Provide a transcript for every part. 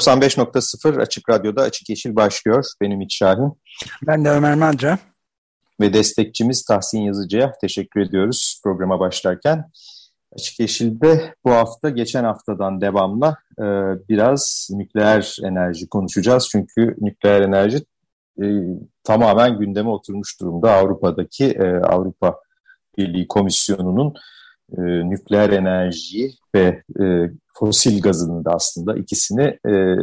95.0 Açık Radyo'da Açık Yeşil başlıyor. Benim İç Şahin. Ben de Ömer Madra. Ve destekçimiz Tahsin Yazıcı'ya teşekkür ediyoruz programa başlarken. Açık Yeşil'de bu hafta geçen haftadan devamla e, biraz nükleer enerji konuşacağız. Çünkü nükleer enerji e, tamamen gündeme oturmuş durumda. Avrupa'daki e, Avrupa Birliği Komisyonu'nun e, nükleer enerjiyi ve e, fosil gazını da aslında ikisini e,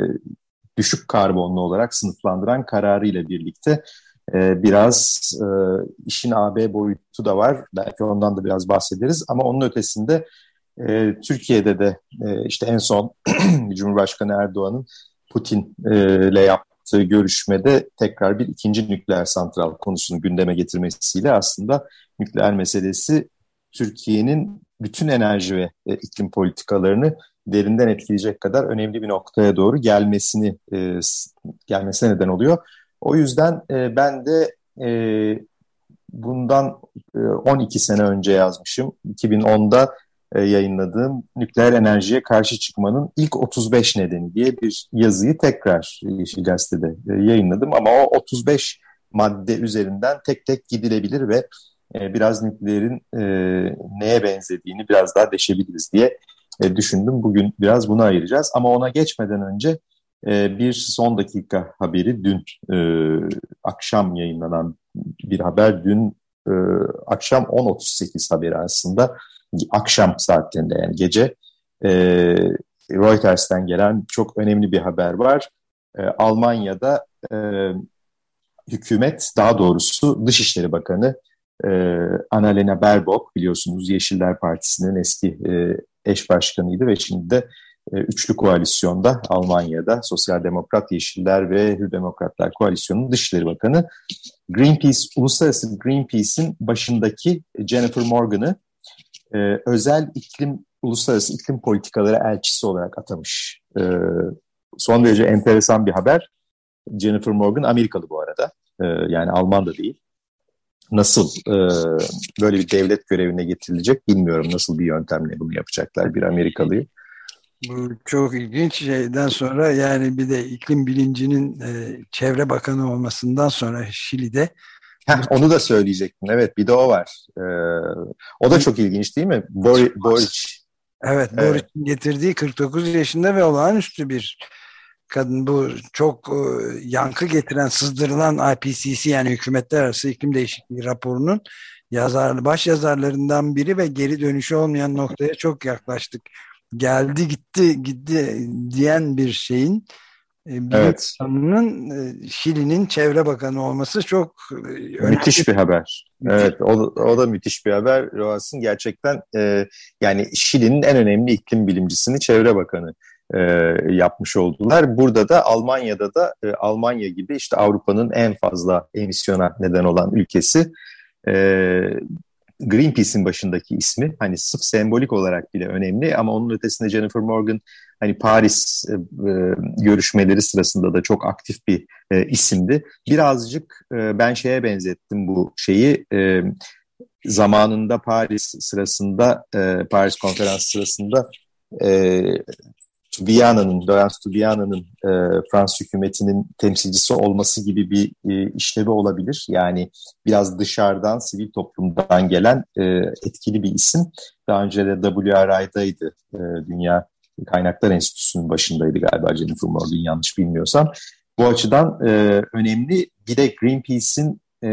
düşük karbonlu olarak sınıflandıran kararıyla birlikte e, biraz e, işin AB boyutu da var. Belki ondan da biraz bahsederiz ama onun ötesinde e, Türkiye'de de e, işte en son Cumhurbaşkanı Erdoğan'ın Putin'le e, yaptığı görüşmede tekrar bir ikinci nükleer santral konusunu gündeme getirmesiyle aslında nükleer meselesi Türkiye'nin bütün enerji ve e, iklim politikalarını derinden etkileyecek kadar önemli bir noktaya doğru gelmesini e, gelmesine neden oluyor. O yüzden e, ben de e, bundan e, 12 sene önce yazmışım. 2010'da e, yayınladığım nükleer enerjiye karşı çıkmanın ilk 35 nedeni diye bir yazıyı tekrar Yeşil Gazete'de e, yayınladım. Ama o 35 madde üzerinden tek tek gidilebilir ve e, biraz nükleerin e, neye benzediğini biraz daha deşebiliriz diye e, düşündüm. Bugün biraz bunu ayıracağız ama ona geçmeden önce bir son dakika haberi dün akşam yayınlanan bir haber. Dün akşam 10.38 haberi aslında akşam saatlerinde yani gece Reuters'ten gelen çok önemli bir haber var. Almanya'da e, hükümet daha doğrusu Dışişleri Bakanı e, Annalena Baerbock biliyorsunuz Yeşiller Partisi'nin eski e, eş başkanıydı ve şimdi de e, üçlü koalisyonda Almanya'da Sosyal Demokrat Yeşiller ve Hür Demokratlar Koalisyonu'nun Dışişleri Bakanı Greenpeace, Uluslararası Greenpeace'in başındaki Jennifer Morgan'ı e, özel iklim, uluslararası iklim politikaları elçisi olarak atamış. E, son derece enteresan bir haber. Jennifer Morgan Amerikalı bu arada. E, yani Alman da değil nasıl e, böyle bir devlet görevine getirilecek bilmiyorum. Nasıl bir yöntemle bunu yapacaklar bir Amerikalıyı. Bu çok ilginç şeyden sonra yani bir de iklim bilincinin e, çevre bakanı olmasından sonra Şili'de Heh, onu da söyleyecektim. Evet bir de o var. Ee, o da çok ilginç değil mi? Bor Boric. Evet, evet. Boric'in getirdiği 49 yaşında ve olağanüstü bir kadın bu çok e, yankı getiren sızdırılan IPCC yani hükümetler arası iklim değişikliği raporunun yazar baş yazarlarından biri ve geri dönüşü olmayan noktaya çok yaklaştık. Geldi gitti gitti diyen bir şeyin e, bir evet. insanın e, Şili'nin çevre bakanı olması çok müthiş bir haber. Müthiş. Evet, o, o da müthiş bir haber. Roas'ın gerçekten e, yani Şili'nin en önemli iklim bilimcisini çevre bakanı e, yapmış oldular. Burada da Almanya'da da e, Almanya gibi işte Avrupa'nın en fazla emisyona neden olan ülkesi e, Greenpeace'in başındaki ismi hani sırf sembolik olarak bile önemli ama onun ötesinde Jennifer Morgan hani Paris e, e, görüşmeleri sırasında da çok aktif bir e, isimdi. Birazcık e, ben şeye benzettim bu şeyi e, zamanında Paris sırasında e, Paris konferansı sırasında e, Tubiana'nın, Laurence Tubiana'nın e, Fransız hükümetinin temsilcisi olması gibi bir e, işlevi olabilir. Yani biraz dışarıdan, sivil toplumdan gelen e, etkili bir isim. Daha önce de WRI'daydı. E, Dünya Kaynaklar Enstitüsü'nün başındaydı galiba Jennifer Morgan yanlış bilmiyorsam. Bu açıdan e, önemli. Bir de Greenpeace'in e,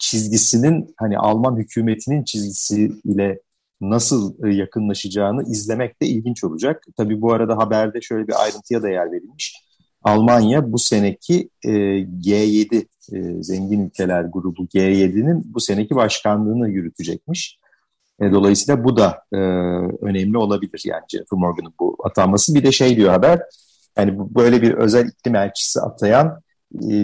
çizgisinin hani Alman hükümetinin çizgisiyle nasıl e, yakınlaşacağını izlemek de ilginç olacak. Tabii bu arada haberde şöyle bir ayrıntıya da yer verilmiş. Almanya bu seneki e, G7 e, zengin ülkeler grubu G7'nin bu seneki başkanlığını yürütecekmiş. Dolayısıyla bu da önemli olabilir yani Jennifer Morgan'ın bu atanması. Bir de şey diyor haber, yani böyle bir özel iklim elçisi atayan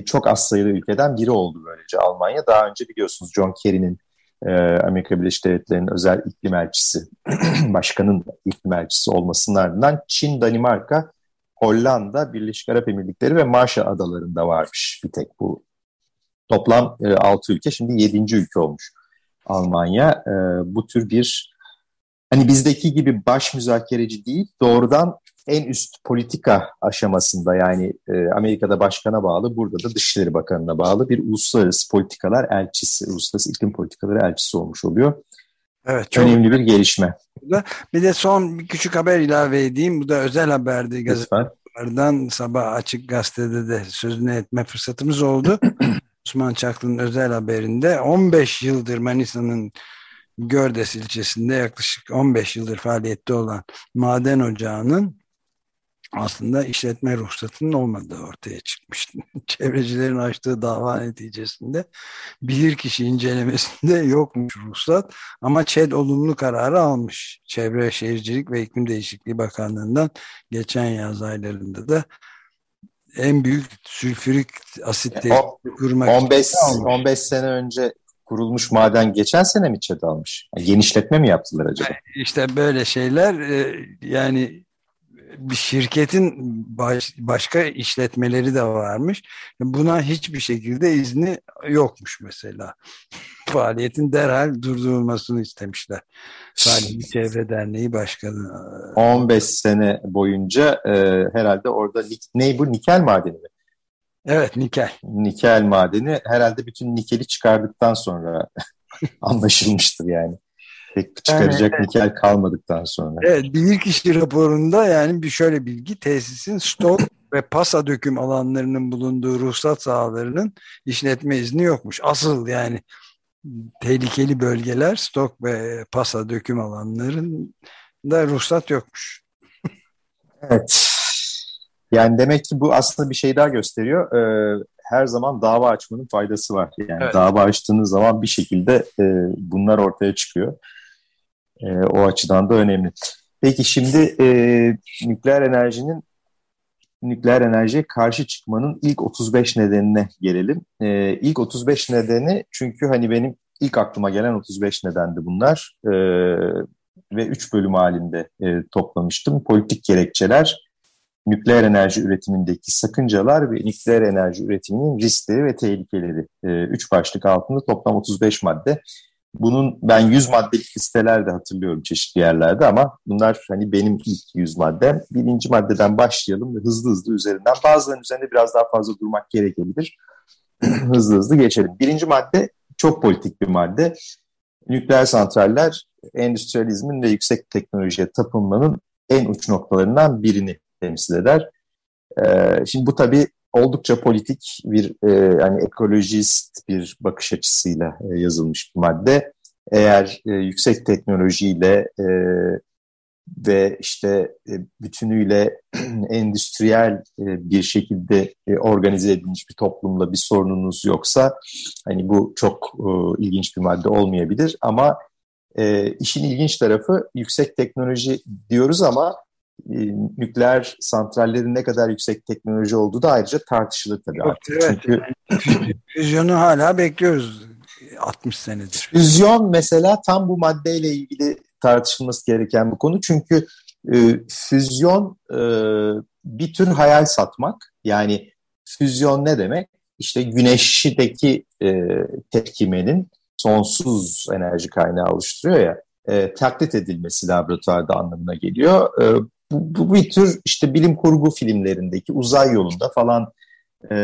çok az sayılı ülkeden biri oldu böylece Almanya. Daha önce biliyorsunuz John Kerry'nin e, Amerika Birleşik Devletleri'nin özel iklim elçisi, başkanın iklim elçisi olmasının ardından Çin, Danimarka, Hollanda, Birleşik Arap Emirlikleri ve Marshall Adaları'nda varmış bir tek bu. Toplam e, 6 ülke, şimdi 7. ülke olmuş Almanya. E, bu tür bir, hani bizdeki gibi baş müzakereci değil, doğrudan en üst politika aşamasında yani e, Amerika'da başkana bağlı, burada da Dışişleri Bakanı'na bağlı bir uluslararası politikalar elçisi, uluslararası iklim politikaları elçisi olmuş oluyor. Evet, çok önemli bir gelişme. Bir de son bir küçük haber ilave edeyim. Bu da özel haberdi gazetelerden sabah açık gazetede de sözünü etme fırsatımız oldu. Osman Çaklı'nın özel haberinde 15 yıldır Manisa'nın Gördes ilçesinde yaklaşık 15 yıldır faaliyette olan maden ocağının aslında işletme ruhsatının olmadığı ortaya çıkmıştı. Çevrecilerin açtığı dava neticesinde bilirkişi incelemesinde yokmuş ruhsat ama ÇED olumlu kararı almış. Çevre Şehircilik ve İklim Değişikliği Bakanlığı'ndan geçen yaz aylarında da en büyük sülfürik asit kurmak 15, 15 sene önce kurulmuş maden geçen sene mi ÇED almış? Yani genişletme mi yaptılar acaba? İşte böyle şeyler e, yani bir şirketin baş, başka işletmeleri de varmış. Buna hiçbir şekilde izni yokmuş mesela. Faaliyetin derhal durdurulmasını istemişler. Salih Çevre Derneği Başkanı. 15 sene boyunca e, herhalde orada ne bu nikel madeni mi? Evet nikel. Nikel madeni herhalde bütün nikeli çıkardıktan sonra anlaşılmıştır yani pek çıkaracak yani, nikel kalmadıktan sonra. Evet, bilirkişi raporunda yani bir şöyle bilgi tesisin stok ve pasa döküm alanlarının bulunduğu ruhsat sahalarının işletme izni yokmuş. Asıl yani tehlikeli bölgeler stok ve pasa döküm alanların da ruhsat yokmuş. evet. Yani demek ki bu aslında bir şey daha gösteriyor. Ee, her zaman dava açmanın faydası var. Yani evet. dava açtığınız zaman bir şekilde e, bunlar ortaya çıkıyor. E, o açıdan da önemli. Peki şimdi e, nükleer enerjinin nükleer enerjiye karşı çıkmanın ilk 35 nedenine gelelim. E, ilk 35 nedeni çünkü hani benim ilk aklıma gelen 35 nedendi bunlar. E, ve 3 bölüm halinde e, toplamıştım. Politik gerekçeler, nükleer enerji üretimindeki sakıncalar ve nükleer enerji üretiminin riskleri ve tehlikeleri. E, üç başlık altında toplam 35 madde. Bunun ben 100 maddelik listeler de hatırlıyorum çeşitli yerlerde ama bunlar hani benim ilk 100 maddem. Birinci maddeden başlayalım ve hızlı hızlı üzerinden bazılarının üzerinde biraz daha fazla durmak gerekebilir. hızlı hızlı geçelim. Birinci madde çok politik bir madde. Nükleer santraller endüstriyalizmin ve yüksek teknolojiye tapınmanın en uç noktalarından birini temsil eder. Ee, şimdi bu tabii oldukça politik bir e, yani ekolojist bir bakış açısıyla e, yazılmış bir madde. Eğer e, yüksek teknolojiyle e, ve işte e, bütünüyle endüstriyel e, bir şekilde e, organize edilmiş bir toplumla bir sorununuz yoksa hani bu çok e, ilginç bir madde olmayabilir ama e, işin ilginç tarafı yüksek teknoloji diyoruz ama nükleer santrallerin ne kadar yüksek teknoloji olduğu da ayrıca tartışılır tabii artık. Evet, Çünkü füzyonu hala bekliyoruz 60 senedir. Füzyon mesela tam bu maddeyle ilgili tartışılması gereken bir konu. Çünkü e, füzyon e, bir tür hayal satmak. Yani füzyon ne demek? İşte güneşteki e, tepkimenin sonsuz enerji kaynağı oluşturuyor ya e, taklit edilmesi laboratuvarda anlamına geliyor. E, bu, bu bir tür işte bilim kurgu filmlerindeki uzay yolunda falan e,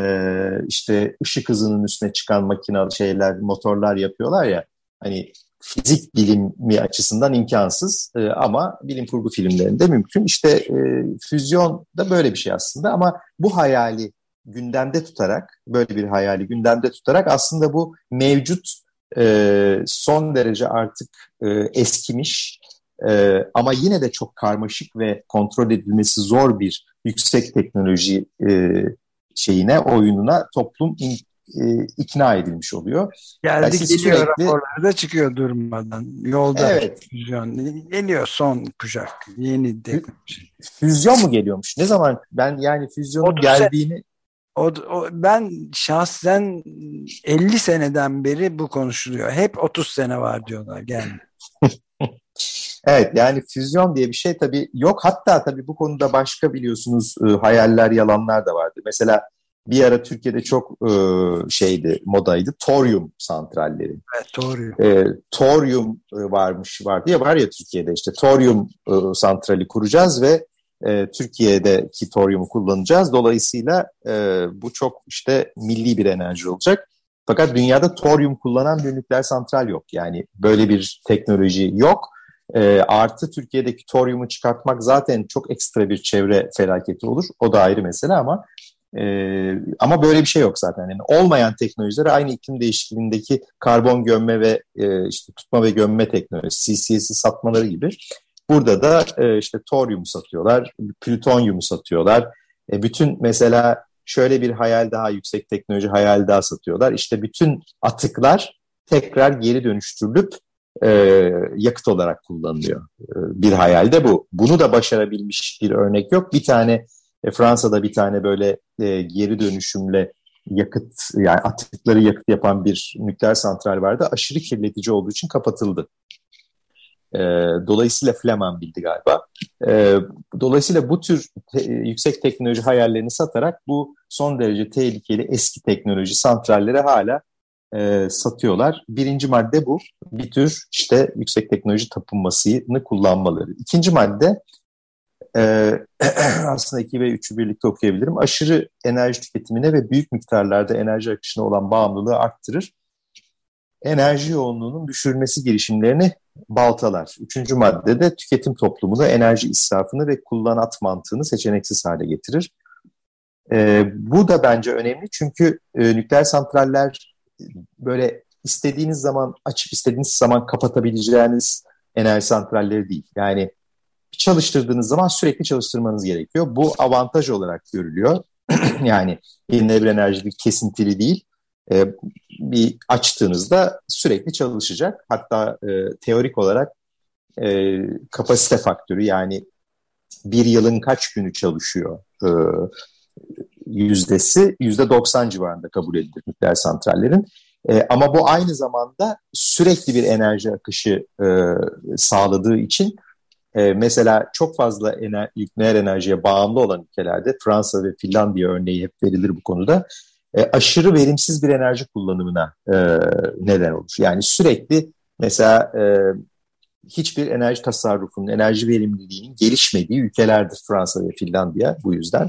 işte ışık hızının üstüne çıkan makinalı şeyler, motorlar yapıyorlar ya hani fizik bilimi açısından imkansız e, ama bilim kurgu filmlerinde mümkün. İşte e, füzyon da böyle bir şey aslında ama bu hayali gündemde tutarak, böyle bir hayali gündemde tutarak aslında bu mevcut e, son derece artık e, eskimiş e, ama yine de çok karmaşık ve kontrol edilmesi zor bir yüksek teknoloji e, şeyine, oyununa toplum in, e, ikna edilmiş oluyor. Geldi yani geliyor sürekli... raporları da çıkıyor durmadan. Yolda evet. füzyon. Geliyor son kuşak. Yeni teknoloji. Füzyon mu geliyormuş? Ne zaman? Ben yani füzyonun geldiğini... O, o, ben şahsen 50 seneden beri bu konuşuluyor. Hep 30 sene var diyorlar. Geldi. Evet yani füzyon diye bir şey tabii yok. Hatta tabii bu konuda başka biliyorsunuz e, hayaller, yalanlar da vardı. Mesela bir ara Türkiye'de çok e, şeydi, modaydı. Toryum santralleri. Evet, toryum. E, toryum e, varmış, var diye var ya Türkiye'de işte toryum e, santrali kuracağız ve e, Türkiye'deki toryumu kullanacağız. Dolayısıyla e, bu çok işte milli bir enerji olacak. Fakat dünyada toryum kullanan bir nükleer santral yok. Yani böyle bir teknoloji yok. E, artı Türkiye'deki toryumu çıkartmak zaten çok ekstra bir çevre felaketi olur. O da ayrı mesele ama e, ama böyle bir şey yok zaten. Yani olmayan teknolojiler aynı iklim değişikliğindeki karbon gömme ve e, işte tutma ve gömme teknolojisi, CCS'i satmaları gibi. Burada da e, işte toryumu satıyorlar, plütonyumu satıyorlar. E, bütün mesela şöyle bir hayal daha yüksek teknoloji hayal daha satıyorlar. İşte bütün atıklar tekrar geri dönüştürülüp e, yakıt olarak kullanılıyor. E, bir hayalde bu. Bunu da başarabilmiş bir örnek yok. Bir tane e, Fransa'da bir tane böyle e, geri dönüşümle yakıt yani atıkları yakıt yapan bir nükleer santral vardı. Aşırı kirletici olduğu için kapatıldı. E, dolayısıyla Fleman bildi galiba. E, dolayısıyla bu tür te, yüksek teknoloji hayallerini satarak bu son derece tehlikeli eski teknoloji santrallere hala e, satıyorlar. Birinci madde bu. Bir tür işte yüksek teknoloji tapınmasını kullanmaları. İkinci madde e, aslında 2 ve 3'ü birlikte okuyabilirim. Aşırı enerji tüketimine ve büyük miktarlarda enerji akışına olan bağımlılığı arttırır. Enerji yoğunluğunun düşürülmesi girişimlerini baltalar. Üçüncü maddede tüketim toplumunu, enerji israfını ve kullanat mantığını seçeneksiz hale getirir. E, bu da bence önemli çünkü e, nükleer santraller böyle istediğiniz zaman açıp istediğiniz zaman kapatabileceğiniz enerji santralleri değil. Yani çalıştırdığınız zaman sürekli çalıştırmanız gerekiyor. Bu avantaj olarak görülüyor. yani yenilenebilir enerji bir kesintili değil. E, bir açtığınızda sürekli çalışacak. Hatta e, teorik olarak e, kapasite faktörü yani bir yılın kaç günü çalışıyor e, yüzdesi yüzde 90 civarında kabul edilir nükleer santrallerin. E, ama bu aynı zamanda sürekli bir enerji akışı e, sağladığı için e, mesela çok fazla ener nükleer enerjiye bağımlı olan ülkelerde Fransa ve Finlandiya örneği hep verilir bu konuda e, aşırı verimsiz bir enerji kullanımına e, neden olur. Yani sürekli mesela e, hiçbir enerji tasarrufunun, enerji verimliliğinin gelişmediği ülkelerdir Fransa ve Finlandiya bu yüzden.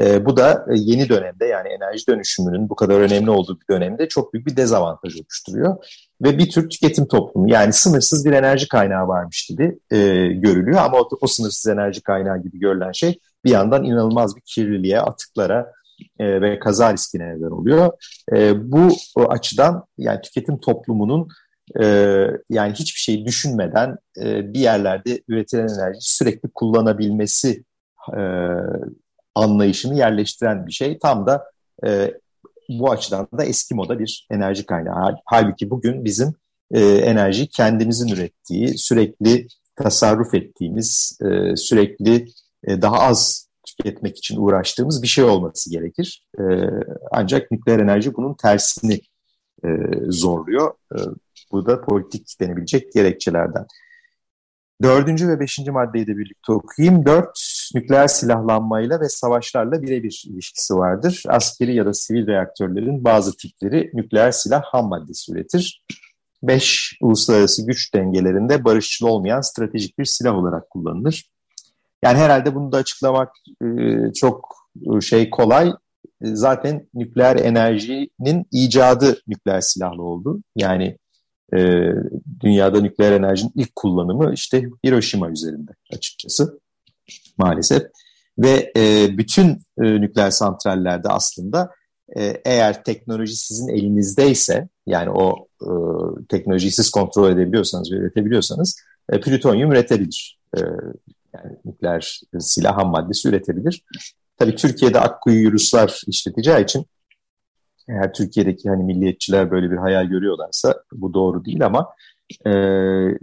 E, bu da yeni dönemde yani enerji dönüşümünün bu kadar önemli olduğu bir dönemde çok büyük bir dezavantaj oluşturuyor. Ve bir tür tüketim toplumu yani sınırsız bir enerji kaynağı varmış gibi e, görülüyor. Ama o, o sınırsız enerji kaynağı gibi görülen şey bir yandan inanılmaz bir kirliliğe, atıklara e, ve kaza riskine neden oluyor. E, bu açıdan yani tüketim toplumunun e, yani hiçbir şeyi düşünmeden e, bir yerlerde üretilen enerji sürekli kullanabilmesi e, anlayışını yerleştiren bir şey. Tam da e, bu açıdan da eski moda bir enerji kaynağı. Halbuki bugün bizim e, enerji kendimizin ürettiği, sürekli tasarruf ettiğimiz, e, sürekli e, daha az tüketmek için uğraştığımız bir şey olması gerekir. E, ancak nükleer enerji bunun tersini e, zorluyor. E, bu da politik denebilecek gerekçelerden. Dördüncü ve beşinci maddeyi de birlikte okuyayım. Dört, nükleer silahlanmayla ve savaşlarla birebir ilişkisi vardır. Askeri ya da sivil reaktörlerin bazı tipleri nükleer silah ham maddesi üretir. Beş, uluslararası güç dengelerinde barışçıl olmayan stratejik bir silah olarak kullanılır. Yani herhalde bunu da açıklamak e, çok e, şey kolay. E, zaten nükleer enerjinin icadı nükleer silahlı oldu. Yani e, dünyada nükleer enerjinin ilk kullanımı işte Hiroşima üzerinde açıkçası maalesef. Ve e, bütün e, nükleer santrallerde aslında e, eğer teknoloji sizin elinizdeyse yani o e, teknolojiyi siz kontrol edebiliyorsanız ve üretebiliyorsanız e, plütonyum üretebilir. E, yani nükleer silah ham maddesi üretebilir. Tabii Türkiye'de Akkuyu Ruslar işleteceği için Eğer Türkiye'deki hani milliyetçiler böyle bir hayal görüyorlarsa bu doğru değil ama e,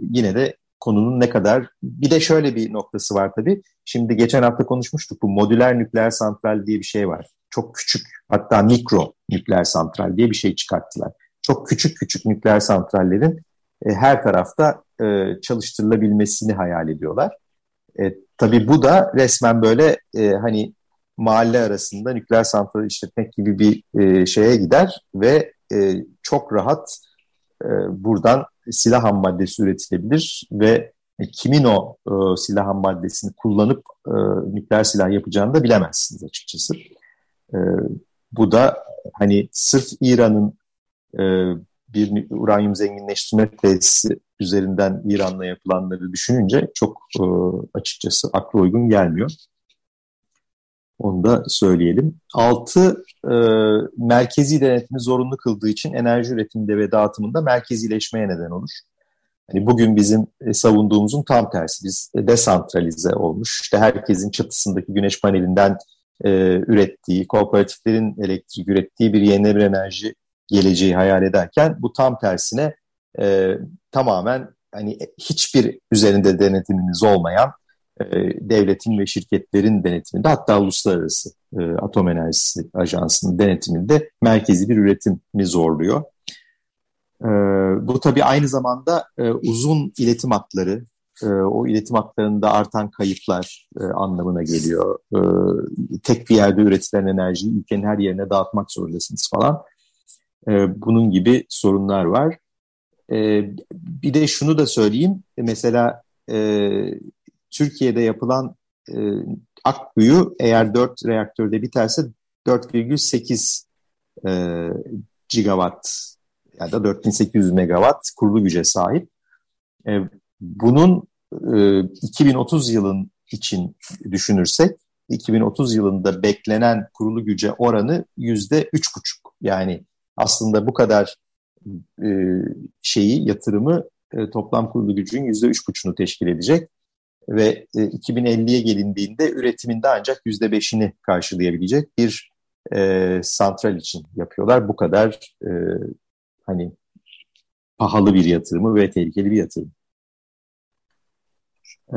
yine de konunun ne kadar bir de şöyle bir noktası var tabii. Şimdi geçen hafta konuşmuştuk bu modüler nükleer santral diye bir şey var. Çok küçük hatta mikro nükleer santral diye bir şey çıkarttılar. Çok küçük küçük nükleer santrallerin e, her tarafta e, çalıştırılabilmesini hayal ediyorlar. E, tabii bu da resmen böyle e, hani mahalle arasında nükleer santral işletmek gibi bir e, şeye gider ve e, çok rahat e, buradan silah ham maddesi üretilebilir ve kimin o e, silah ham maddesini kullanıp e, nükleer silah yapacağını da bilemezsiniz açıkçası. E, bu da hani sırf İran'ın e, bir uranyum zenginleştirme tesisi üzerinden İran'la yapılanları düşününce çok e, açıkçası akla uygun gelmiyor. Onu da söyleyelim. Altı, e, merkezi denetimi zorunlu kıldığı için enerji üretiminde ve dağıtımında merkezileşmeye neden olur. Yani bugün bizim e, savunduğumuzun tam tersi. Biz desantralize olmuş. İşte herkesin çatısındaki güneş panelinden e, ürettiği, kooperatiflerin elektrik ürettiği bir yenilenebilir enerji geleceği hayal ederken bu tam tersine e, tamamen hani hiçbir üzerinde denetimimiz olmayan e, devletin ve şirketlerin denetiminde hatta uluslararası e, atom enerjisi ajansının denetiminde merkezi bir üretimi zorluyor. E, bu tabii aynı zamanda e, uzun iletim hatları, o iletim hatlarında artan kayıplar anlamına geliyor. Tek bir yerde üretilen enerjiyi ülkenin her yerine dağıtmak zorundasınız falan. Bunun gibi sorunlar var. Bir de şunu da söyleyeyim. Mesela Türkiye'de yapılan e, Akkuyu eğer 4 reaktörde biterse 4,8 e, gigawatt ya da 4800 megawatt kurulu güce sahip. E, bunun e, 2030 yılın için düşünürsek 2030 yılında beklenen kurulu güce oranı yüzde üç buçuk. Yani aslında bu kadar e, şeyi yatırımı e, toplam kurulu gücün yüzde üç buçunu teşkil edecek ve e, 2050'ye gelindiğinde üretiminde ancak yüzde beşini karşılayabilecek bir e, santral için yapıyorlar. Bu kadar e, hani pahalı bir yatırımı ve tehlikeli bir yatırım. Ee,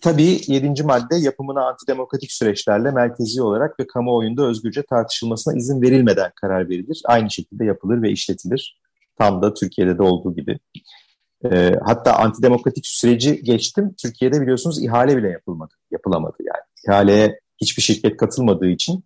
tabii yedinci madde yapımına antidemokratik süreçlerle merkezi olarak ve kamuoyunda özgürce tartışılmasına izin verilmeden karar verilir. Aynı şekilde yapılır ve işletilir. Tam da Türkiye'de de olduğu gibi. Ee, hatta antidemokratik süreci geçtim. Türkiye'de biliyorsunuz ihale bile yapılmadı, yapılamadı yani. İhaleye hiçbir şirket katılmadığı için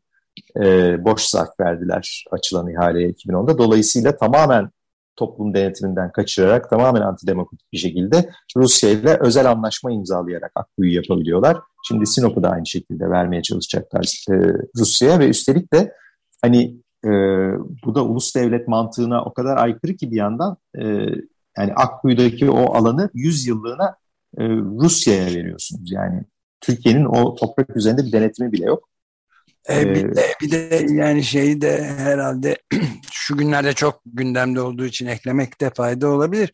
e, boş zarf verdiler açılan ihaleye 2010'da. Dolayısıyla tamamen toplum denetiminden kaçırarak tamamen antidemokratik bir şekilde Rusya ile özel anlaşma imzalayarak Akkuyu yapabiliyorlar. Şimdi Sinop'u da aynı şekilde vermeye çalışacaklar e, Rusya'ya ve üstelik de hani e, bu da ulus devlet mantığına o kadar aykırı ki bir yandan e, yani Akkuyu'daki o alanı 100 yıllığına e, Rusya'ya veriyorsunuz. Yani Türkiye'nin o toprak üzerinde bir denetimi bile yok. E, bir, de, bir de yani şeyi de herhalde şu günlerde çok gündemde olduğu için eklemekte fayda olabilir.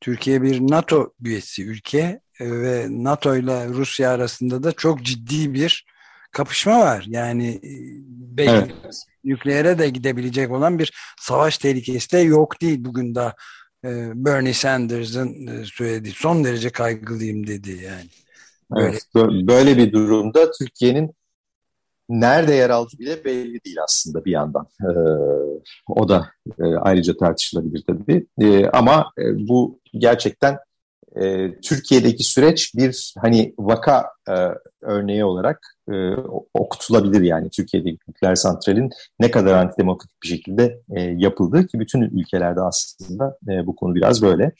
Türkiye bir NATO üyesi ülke e, ve NATO ile Rusya arasında da çok ciddi bir kapışma var. Yani e, belki evet. nükleere de gidebilecek olan bir savaş tehlikesi de yok değil. Bugün de Bernie Sanders'ın söylediği son derece kaygılıyım dedi yani. Böyle. Evet, böyle bir durumda Türkiye'nin nerede yer aldı bile belli değil aslında bir yandan. E, o da e, ayrıca tartışılabilir tabii. E, ama e, bu gerçekten e, Türkiye'deki süreç bir hani vaka e, örneği olarak e, okutulabilir yani Türkiye'deki nükleer santralin ne kadar antidemokratik bir şekilde e, yapıldığı ki bütün ülkelerde aslında e, bu konu biraz böyle.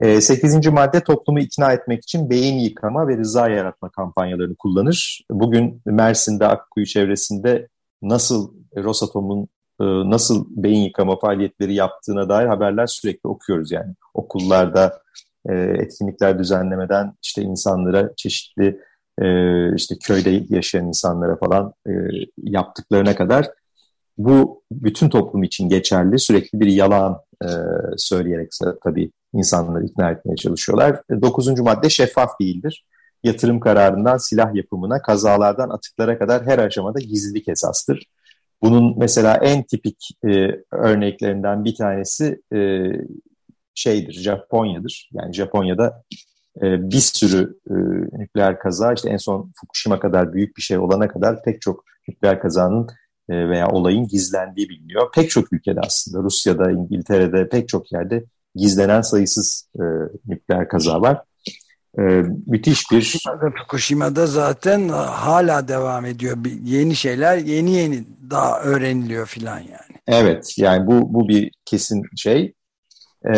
E, sekizinci madde toplumu ikna etmek için beyin yıkama ve rıza yaratma kampanyalarını kullanır. Bugün Mersin'de Akkuyu çevresinde nasıl Rosatom'un e, nasıl beyin yıkama faaliyetleri yaptığına dair haberler sürekli okuyoruz yani. Okullarda e, etkinlikler düzenlemeden işte insanlara çeşitli işte köyde yaşayan insanlara falan yaptıklarına kadar bu bütün toplum için geçerli sürekli bir yalan söyleyerek tabii insanları ikna etmeye çalışıyorlar. E, dokuzuncu madde şeffaf değildir. Yatırım kararından silah yapımına, kazalardan atıklara kadar her aşamada gizlilik esastır. Bunun mesela en tipik e, örneklerinden bir tanesi e, şeydir, Japonya'dır. Yani Japonya'da e, bir sürü e, nükleer kaza, işte en son Fukushima kadar büyük bir şey olana kadar pek çok nükleer kazanın e, veya olayın gizlendiği biliniyor. Pek çok ülkede aslında, Rusya'da, İngiltere'de pek çok yerde gizlenen sayısız e, nükleer kaza var. E, müthiş bir... Fukushima'da, Fukushima'da zaten hala devam ediyor. Yeni şeyler yeni yeni daha öğreniliyor filan yani. Evet, yani bu, bu bir kesin şey. E,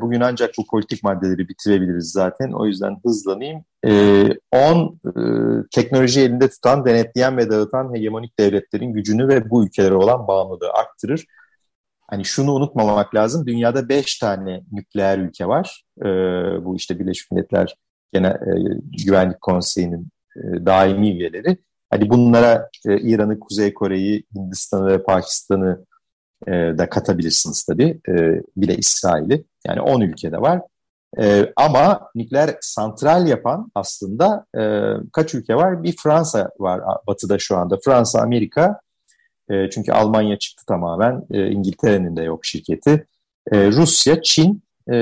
bugün ancak bu politik maddeleri bitirebiliriz zaten. O yüzden hızlanayım. 10 e, e, teknoloji elinde tutan, denetleyen ve dağıtan hegemonik devletlerin gücünü ve bu ülkelere olan bağımlılığı arttırır. Hani şunu unutmamak lazım. Dünyada 5 tane nükleer ülke var. E, bu işte Birleşmiş Milletler Genel e, Güvenlik Konseyi'nin e, daimi üyeleri. Hani bunlara e, İran'ı, Kuzey Kore'yi, Hindistan'ı ve Pakistan'ı e, da katabilirsiniz tabii. E, bir de İsrail'i. Yani 10 ülkede var. E, ama nükleer santral yapan aslında e, kaç ülke var? Bir Fransa var batıda şu anda. Fransa, Amerika. E, çünkü Almanya çıktı tamamen. E, İngiltere'nin de yok şirketi. E, Rusya, Çin, e,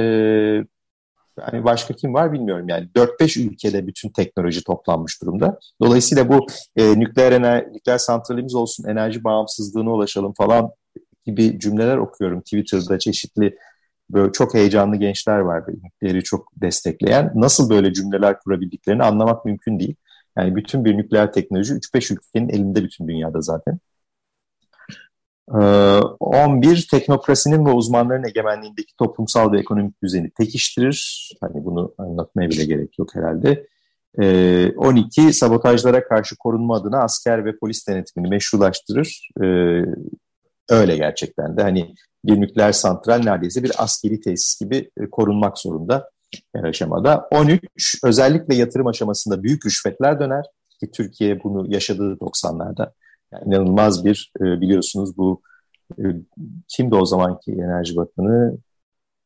yani başka kim var bilmiyorum yani 4-5 ülkede bütün teknoloji toplanmış durumda. Dolayısıyla bu e, nükleer ener nükleer santralimiz olsun, enerji bağımsızlığına ulaşalım falan gibi cümleler okuyorum Twitter'da çeşitli böyle çok heyecanlı gençler var nükleeri çok destekleyen. Nasıl böyle cümleler kurabildiklerini anlamak mümkün değil. Yani bütün bir nükleer teknoloji 3-5 ülkenin elinde bütün dünyada zaten. 11 ee, teknokrasinin ve uzmanların egemenliğindeki toplumsal ve ekonomik düzeni pekiştirir. Hani bunu anlatmaya bile gerek yok herhalde. 12 ee, sabotajlara karşı korunma adına asker ve polis denetimini meşrulaştırır. Öyle gerçekten de hani bir nükleer santral neredeyse bir askeri tesis gibi e, korunmak zorunda her aşamada. 13 özellikle yatırım aşamasında büyük rüşvetler döner ki Türkiye bunu yaşadığı 90'larda yani inanılmaz bir e, biliyorsunuz bu e, kimdi o zamanki Enerji Bakanı?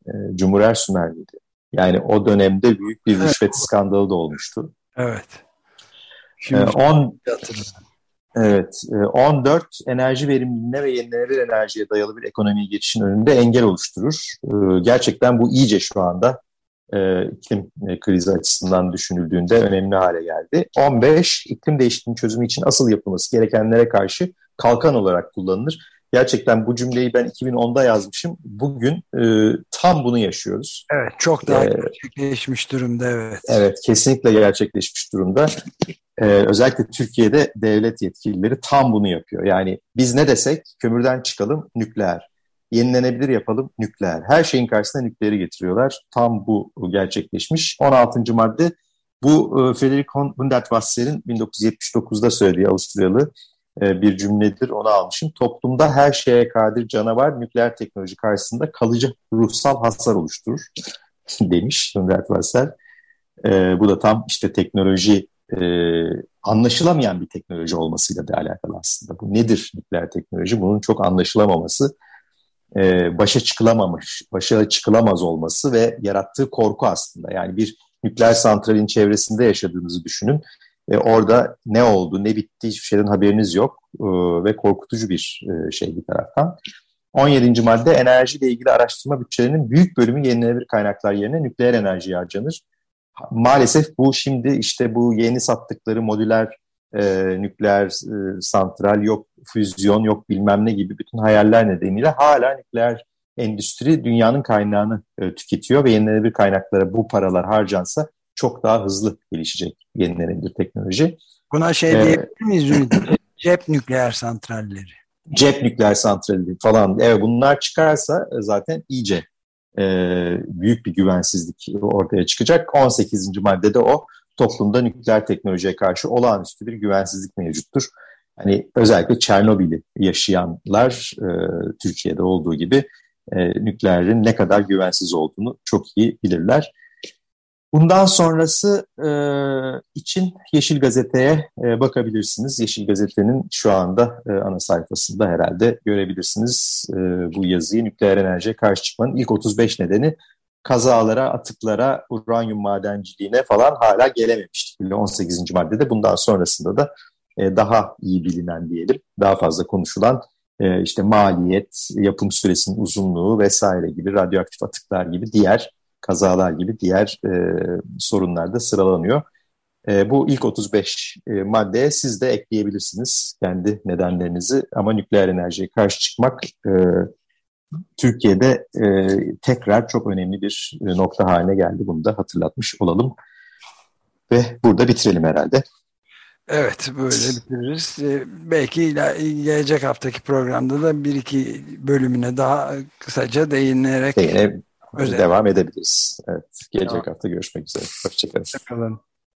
E, Cumhur Ersumer'liydi. Yani o dönemde büyük bir rüşvet evet. skandalı da olmuştu. Evet. Şimdi e, on, evet, 14 enerji verimliliğine ve yenilenebilir enerjiye dayalı bir ekonomiye geçişin önünde engel oluşturur. Gerçekten bu iyice şu anda e, iklim e, krizi açısından düşünüldüğünde önemli hale geldi. 15 iklim değişikliğinin çözümü için asıl yapılması gerekenlere karşı kalkan olarak kullanılır. Gerçekten bu cümleyi ben 2010'da yazmışım. Bugün e, tam bunu yaşıyoruz. Evet, çok daha ee, gerçekleşmiş durumda. Evet, evet kesinlikle gerçekleşmiş durumda. Ee, özellikle Türkiye'de devlet yetkilileri tam bunu yapıyor. Yani biz ne desek kömürden çıkalım nükleer yenilenebilir yapalım nükleer. Her şeyin karşısına nükleeri getiriyorlar. Tam bu gerçekleşmiş. 16. madde bu e, Frederick Hundertwasser'in 1979'da söylediği Avusturyalı e, bir cümledir. Onu almışım. Toplumda her şeye kadir canavar nükleer teknoloji karşısında kalıcı ruhsal hasar oluşturur demiş Hundertwasser. E, bu da tam işte teknoloji anlaşılamayan bir teknoloji olmasıyla da alakalı aslında. Bu nedir nükleer teknoloji? Bunun çok anlaşılamaması e, başa çıkılamamış, başa çıkılamaz olması ve yarattığı korku aslında. Yani bir nükleer santralin çevresinde yaşadığınızı düşünün. E, orada ne oldu, ne bitti hiçbir şeyden haberiniz yok e, ve korkutucu bir e, şey bir taraftan. 17. madde enerjiyle ilgili araştırma bütçelerinin büyük bölümü yenilenebilir kaynaklar yerine nükleer enerjiye harcanır. Maalesef bu şimdi işte bu yeni sattıkları modüler e, nükleer e, santral, yok füzyon, yok bilmem ne gibi bütün hayaller nedeniyle hala nükleer endüstri dünyanın kaynağını e, tüketiyor ve yenilenebilir kaynaklara bu paralar harcansa çok daha hızlı gelişecek yenilenebilir teknoloji. Buna şey ee, diyebilir miyiz? Cep nükleer santralleri. Cep nükleer santralleri falan. Evet bunlar çıkarsa zaten iyice e, büyük bir güvensizlik ortaya çıkacak. 18. maddede o toplumda nükleer teknolojiye karşı olağanüstü bir güvensizlik mevcuttur. Hani özellikle Çernobil'i yaşayanlar e, Türkiye'de olduğu gibi e, nükleerin ne kadar güvensiz olduğunu çok iyi bilirler. Bundan sonrası e, için Yeşil Gazete'ye e, bakabilirsiniz. Yeşil Gazete'nin şu anda e, ana sayfasında herhalde görebilirsiniz e, bu yazıyı. Nükleer enerjiye karşı çıkmanın ilk 35 nedeni kazalara, atıklara, uranyum madenciliğine falan hala gelememiştik. 18. maddede bundan sonrasında da e, daha iyi bilinen diyelim, daha fazla konuşulan e, işte maliyet, yapım süresinin uzunluğu vesaire gibi radyoaktif atıklar gibi diğer kazalar gibi diğer e, sorunlar da sıralanıyor. E, bu ilk 35 e, maddeye siz de ekleyebilirsiniz kendi nedenlerinizi ama nükleer enerjiye karşı çıkmak e, Türkiye'de e, tekrar çok önemli bir e, nokta haline geldi. Bunu da hatırlatmış olalım. Ve burada bitirelim herhalde. Evet böyle bitiririz. Ee, belki gelecek haftaki programda da bir iki bölümüne daha kısaca değinerek Değine, devam edebiliriz. Evet, gelecek tamam. hafta görüşmek üzere. Hoşçakalın. Hoşçakalın.